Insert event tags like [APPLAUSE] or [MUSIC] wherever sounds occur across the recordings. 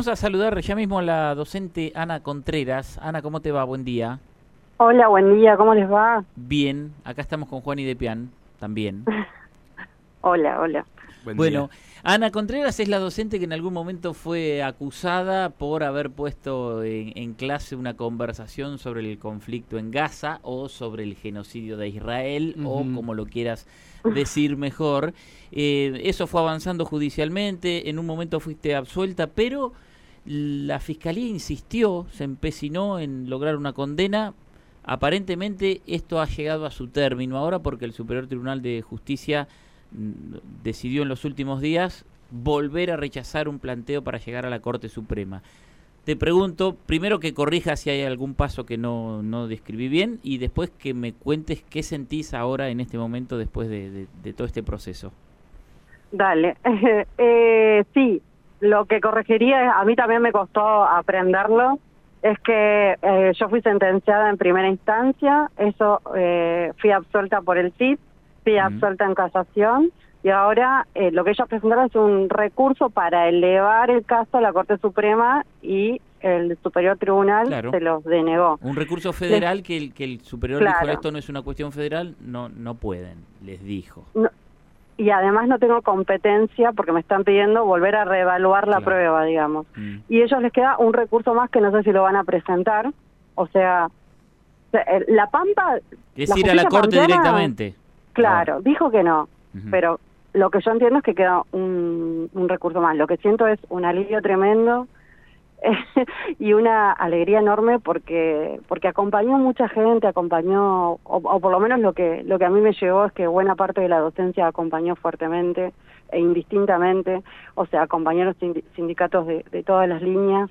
Vamos a saludar ya mismo a la docente Ana Contreras. Ana, ¿cómo te va? Buen día. Hola, buen día, ¿cómo les va? Bien, acá estamos con Juan y Depian también. [LAUGHS] hola, hola. bueno, Ana Contreras es la docente que en algún momento fue acusada por haber puesto en, clase una conversación sobre el conflicto en Gaza o sobre el genocidio de Israel o como lo quieras decir mejor. Eh, eso fue avanzando judicialmente, en un momento fuiste absuelta, pero la fiscalía insistió, se empecinó en lograr una condena. Aparentemente esto ha llegado a su término ahora porque el Superior Tribunal de Justicia mm, decidió en los últimos días volver a rechazar un planteo para llegar a la Corte Suprema. Te pregunto, primero que corrijas si hay algún paso que no, no describí bien y después que me cuentes qué sentís ahora en este momento después de, todo este proceso. Dale, [LAUGHS] eh, sí, lo que corregiría, a mí también me costó aprenderlo, es que eh, yo fui sentenciada en primera instancia, eso eh, fui absuelta por el CID, fui absuelta en casación y ahora eh, lo que ellos presentaron es un recurso para elevar el caso a la Corte Suprema y el Superior Tribunal se los denegó. Un recurso federal que, el, que el Superior dijo esto no es una cuestión federal, no no pueden, les dijo. Y además no tengo competencia porque me están pidiendo volver a reevaluar la prueba, digamos. Mm. Y ellos les queda un recurso más que no sé si lo van a presentar. O sea, la Pampa... Es ir a la Corte directamente. Claro, dijo que no, pero lo que yo entiendo es que queda un, un recurso más. Lo que siento es un alivio tremendo [LAUGHS] y una alegría enorme porque porque acompañó mucha gente, acompañó o, por lo menos lo que lo que a mí me llegó es que buena parte de la docencia acompañó fuertemente e indistintamente, o sea, acompañó los sindicatos de, de todas las líneas.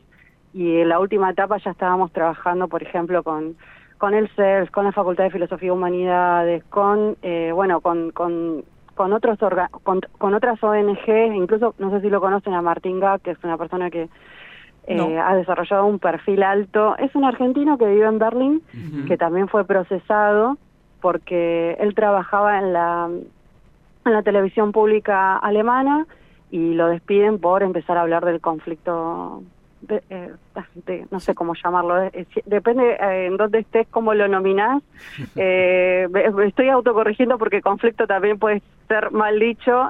Y en la última etapa ya estábamos trabajando, por ejemplo, con con el CERS, con la Facultad de Filosofía y Humanidades, con eh, bueno, con, con con otros con, otras ONG, incluso no sé si lo conocen a Martín Gá, que es una persona que eh, ha desarrollado un perfil alto. Es un argentino que vive en Berlín, que también fue procesado porque él trabajaba en la en la televisión pública alemana y lo despiden por empezar a hablar del conflicto eh, no sé cómo llamarlo, eh, depende eh, en dónde estés, cómo lo nominás. [LAUGHS] Eh, estoy autocorrigiendo porque conflicto también puede ser mal dicho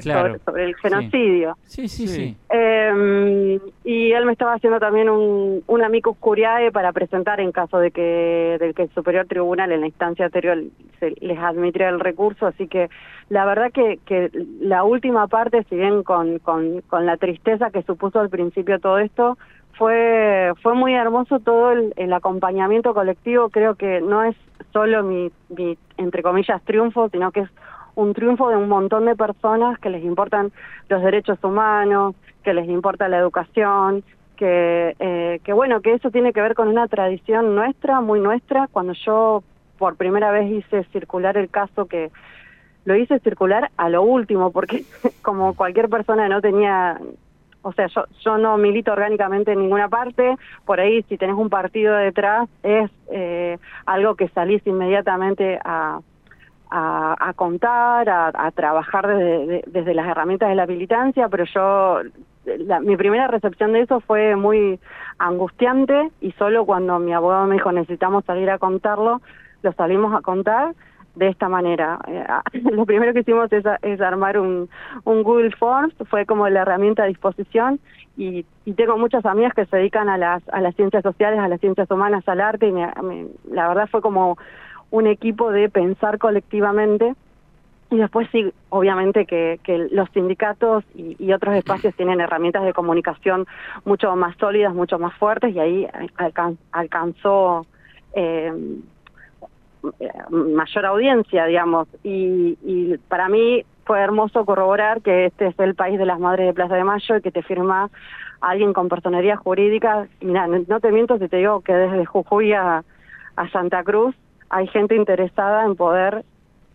sobre, el genocidio. Sí, sí, sí. Em, y él me estaba haciendo también un, un amicus curiae para presentar en caso de que, de que el superior tribunal en la instancia anterior se les admitiera el recurso, así que la verdad que, que la última parte, si bien con, con, con la tristeza que supuso al principio todo esto, fue fue muy hermoso todo el, acompañamiento colectivo. Creo que no es solo mi, mi entre comillas triunfo sino que es un triunfo de un montón de personas que les importan los derechos humanos que les importa la educación que eh, que bueno que eso tiene que ver con una tradición nuestra muy nuestra. Cuando yo por primera vez hice circular el caso que lo hice circular a lo último porque [LAUGHS] como cualquier persona no tenía o sea, yo, yo no milito orgánicamente en ninguna parte, por ahí si tenés un partido detrás es eh, algo que salís inmediatamente a, a, contar, a, trabajar desde, desde las herramientas de la militancia, pero yo, mi primera recepción de eso fue muy angustiante y solo cuando mi abogado me dijo necesitamos salir a contarlo, lo salimos a contar de esta manera. Eh, [LAUGHS] lo primero que hicimos es, es, armar un, un Google Forms, fue como la herramienta a disposición y, y, tengo muchas amigas que se dedican a las, a las ciencias sociales, a las ciencias humanas, al arte y la verdad fue como un equipo de pensar colectivamente. Y después sí, obviamente que, que los sindicatos y, y, otros espacios tienen herramientas de comunicación mucho más sólidas, mucho más fuertes y ahí alcanzó eh, mayor audiencia, digamos. Y, y para mí fue hermoso corroborar que este es el país de las madres de Plaza de Mayo y que te firma alguien con personería jurídica. Mira, no te miento si te digo que desde Jujuy a, Santa Cruz hay gente interesada en poder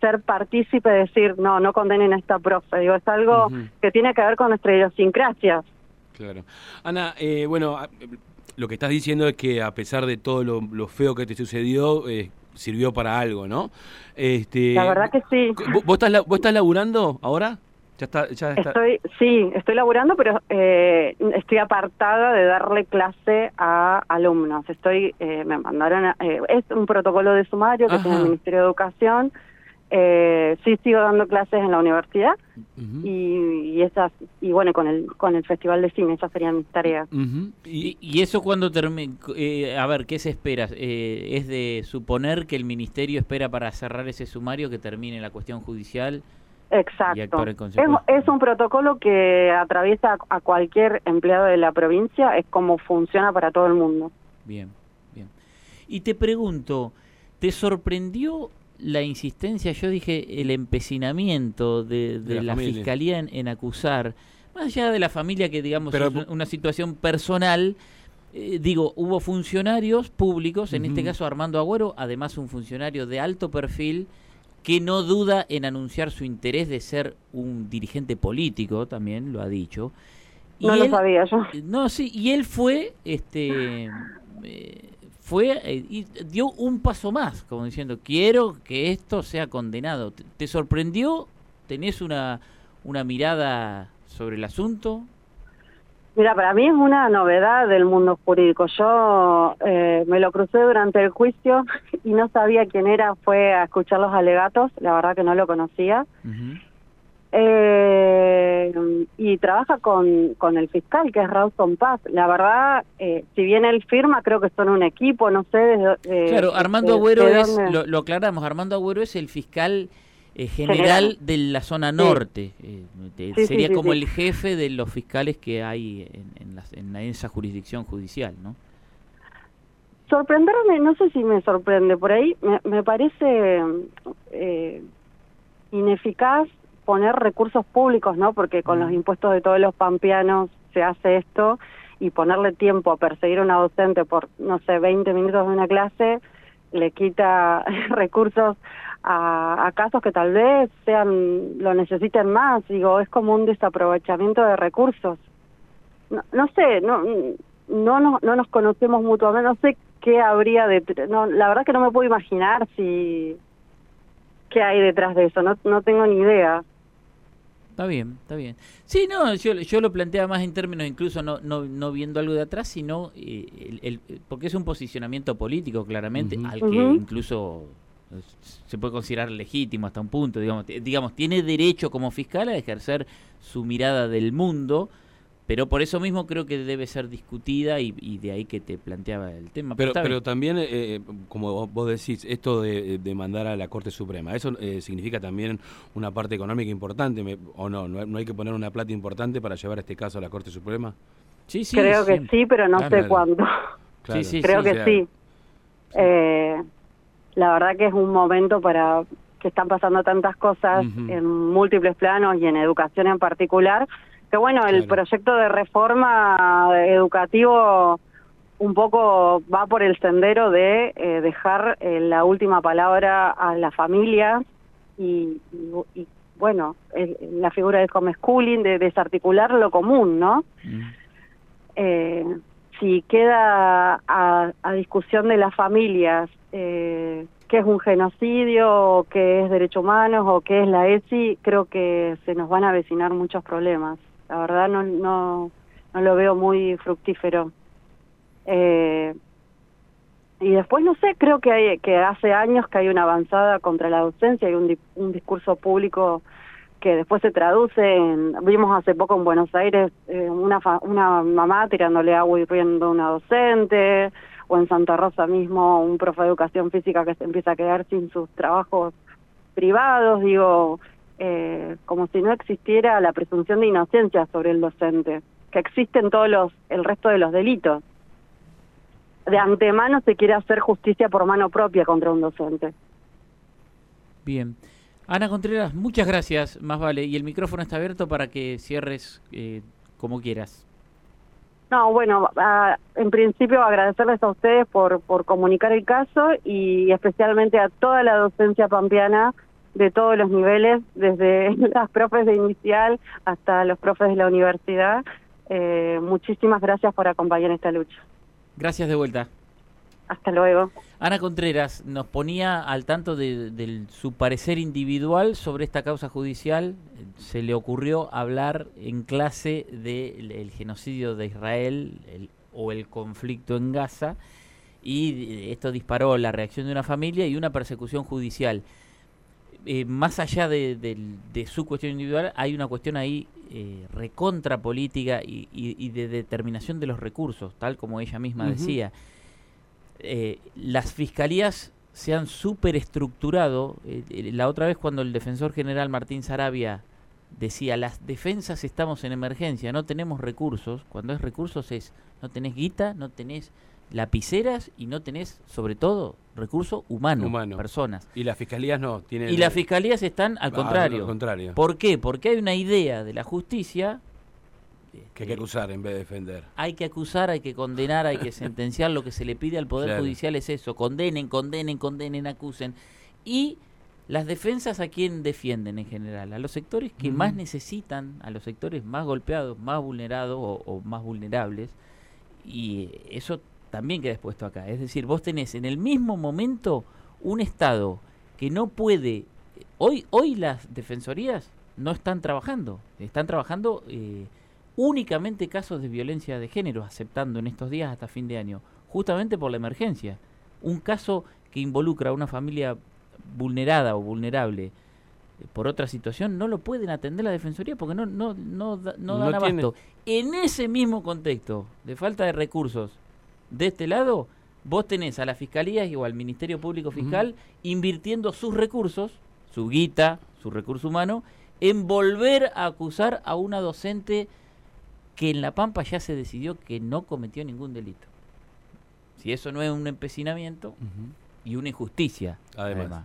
ser partícipe, decir, no, no condenen a esta profe. Digo, es algo que tiene que ver con nuestra idiosincrasia. Claro. Ana, eh, bueno, lo que estás diciendo es que a pesar de todo lo, feo que te sucedió, eh, sirvió para algo, ¿no? Este, la verdad que sí. ¿Vos, estás, ¿Vos estás laburando ahora? Ya está, ya está. Estoy, sí, estoy laburando, pero eh, estoy apartada de darle clase a alumnos. Estoy, eh, me mandaron, a- eh, es un protocolo de sumario que Ajá. tiene el Ministerio de Educación. Eh, sí sigo dando clases en la universidad y, y esas y bueno con el con el festival de cine esas serían mis tareas. ¿Y, y eso cuando termine? a ver, ¿qué se espera? Eh, ¿Es de suponer que el ministerio espera para cerrar ese sumario que termine la cuestión judicial? Exacto. Y actuar en Es, es un protocolo que atraviesa a cualquier empleado de la provincia, es como funciona para todo el mundo. Bien, bien. Y te pregunto, ¿te sorprendió la insistencia, yo dije, el empecinamiento de, de De la fiscalía en, en acusar, más allá de la familia que digamos Pero- es una situación personal? eh, digo, hubo funcionarios públicos, en este caso Armando Agüero, además un funcionario de alto perfil, que no duda en anunciar su interés de ser un dirigente político, también lo ha dicho. Y No lo sabía yo. no, sí, y él fue, este, eh, fue eh, y dio un paso más, como diciendo, quiero que esto sea condenado. ¿Te, te sorprendió? ¿Tenés una, una mirada sobre el asunto? Mira, para mí es una novedad del mundo jurídico. Yo eh, me lo crucé durante el juicio [LAUGHS] y no sabía quién era. Fue a escuchar los alegatos, la verdad que no lo conocía. Eh, y trabaja con, con el fiscal, que es Rawson Paz. La verdad, eh, si bien él firma, creo que son un equipo, no sé. de- de- Claro, Armando de- Agüero es, lo, lo aclaramos, Armando Agüero es el fiscal eh, general, General. de la zona norte. eh, de- Sí, sí, sería sí, como el jefe de los fiscales que hay en, en las- en esa jurisdicción judicial, ¿no? Sorprenderme, no sé si me sorprende, por ahí me, me parece eh, ineficaz poner recursos públicos, ¿no? Porque con los impuestos de todos los pampeanos se hace esto y ponerle tiempo a perseguir a una docente por, no sé, 20 minutos de una clase le quita [LAUGHS] recursos a, a casos que tal vez sean lo necesiten más. Digo, es como un desaprovechamiento de recursos. No, no sé, no, no, no, no nos conocemos mutuamente, no sé qué habría de... No, la verdad que no me puedo imaginar si qué hay detrás de eso, no, no tengo ni idea. Está bien, está bien. Sí, no, yo, yo lo planteaba más en términos incluso no, no, no viendo algo de atrás, sino eh, el, el- porque es un posicionamiento político claramente, al que incluso eh, se puede considerar legítimo hasta un punto, digamos, T- digamos, tiene derecho como fiscal a ejercer su mirada del mundo, pero por eso mismo creo que debe ser discutida y, y de ahí que te planteaba el tema. Pero, pero también, eh, como vos- decís, esto de, de mandar a la Corte Suprema, ¿eso eh, significa también una parte económica importante me- o no? no? ¿No hay que poner una plata importante para llevar este caso a la Corte Suprema? sí, sí, Creo que sí, pero no Claro. sé cuándo. [LAUGHS] Claro. sí, Creo sí, que sí. Eh, la verdad que es un momento para que están pasando tantas cosas en múltiples planos y en educación en particular, que bueno, el Claro. proyecto de reforma educativo un poco va por el sendero de eh, dejar eh, la última palabra a las familias y, y- y, bueno, el- la figura del homeschooling, de desarticular lo común, ¿no? Mm. eh, si queda a, a discusión de las familias eh, qué es un genocidio, o qué es derecho humanos o qué es la ESI, creo que se nos van a avecinar muchos problemas. La verdad no, no, no lo veo muy fructífero. Eh, y después, no sé, creo que, hay, que hace años que hay una avanzada contra la docencia, hay un, un discurso público que después se traduce en, vimos hace poco en Buenos Aires eh, una, fa- una mamá tirándole agua hirviendo a una docente, o en Santa Rosa mismo un profe de educación física que se empieza a quedar sin sus trabajos privados, digo, eh, como si no existiera la presunción de inocencia sobre el docente, que existen todos los, el resto de los delitos. De antemano se quiere hacer justicia por mano propia contra un docente. Bien. Ana Contreras, muchas gracias, más vale. Y el micrófono está abierto para que cierres eh, como quieras. No, bueno, en principio agradecerles a ustedes por, por comunicar el caso y especialmente a toda la docencia pampeana de todos los niveles, desde [LAUGHS] las profes de inicial hasta los profes de la universidad. Eh, muchísimas gracias por acompañar esta lucha. Gracias de vuelta. Hasta luego. Ana Contreras nos ponía al tanto de, su parecer individual sobre esta causa judicial. Se le ocurrió hablar en clase del genocidio de Israel o el conflicto en Gaza y esto disparó la reacción de una familia y una persecución judicial. Eh, más allá de, su cuestión individual, hay una cuestión ahí eh, recontra política y, de determinación de los recursos, tal como ella misma decía. Eh, las fiscalías se han superestructurado. estructurado la otra vez cuando el defensor general Martín Sarabia decía, las defensas estamos en emergencia, no tenemos recursos, cuando es recursos es, no tenés guita, no tenés lapiceras y no tenés, sobre todo, recurso humano, personas. Y las fiscalías no tienen. Y las fiscalías están al contrario. contrario. ¿Por qué? Porque hay una idea de la justicia. Que hay que acusar en vez de defender. Hay que acusar, hay que condenar, hay que sentenciar. Lo que se le pide al Poder Judicial es eso: condenen, condenen, condenen, acusen. Y las defensas a quién defienden en general? A los sectores que más necesitan, a los sectores más golpeados, más vulnerados o, o más vulnerables. Y eso también queda expuesto acá. Es decir, vos tenés en el mismo momento un Estado que no puede... Hoy, hoy las defensorías no están trabajando, están trabajando eh, únicamente casos de violencia de género, aceptando en estos días hasta fin de año, justamente por la emergencia. Un caso que involucra a una familia vulnerada o vulnerable eh, por otra situación, no lo pueden atender la defensoría porque no, no, no, no dan abasto. En ese mismo contexto de falta de recursos de este lado, vos tenés a la Fiscalía o al Ministerio Público Fiscal invirtiendo sus recursos, su guita, su recurso humano, en volver a acusar a una docente que en La Pampa ya se decidió que no cometió ningún delito. Si eso no es un empecinamiento y una injusticia, además.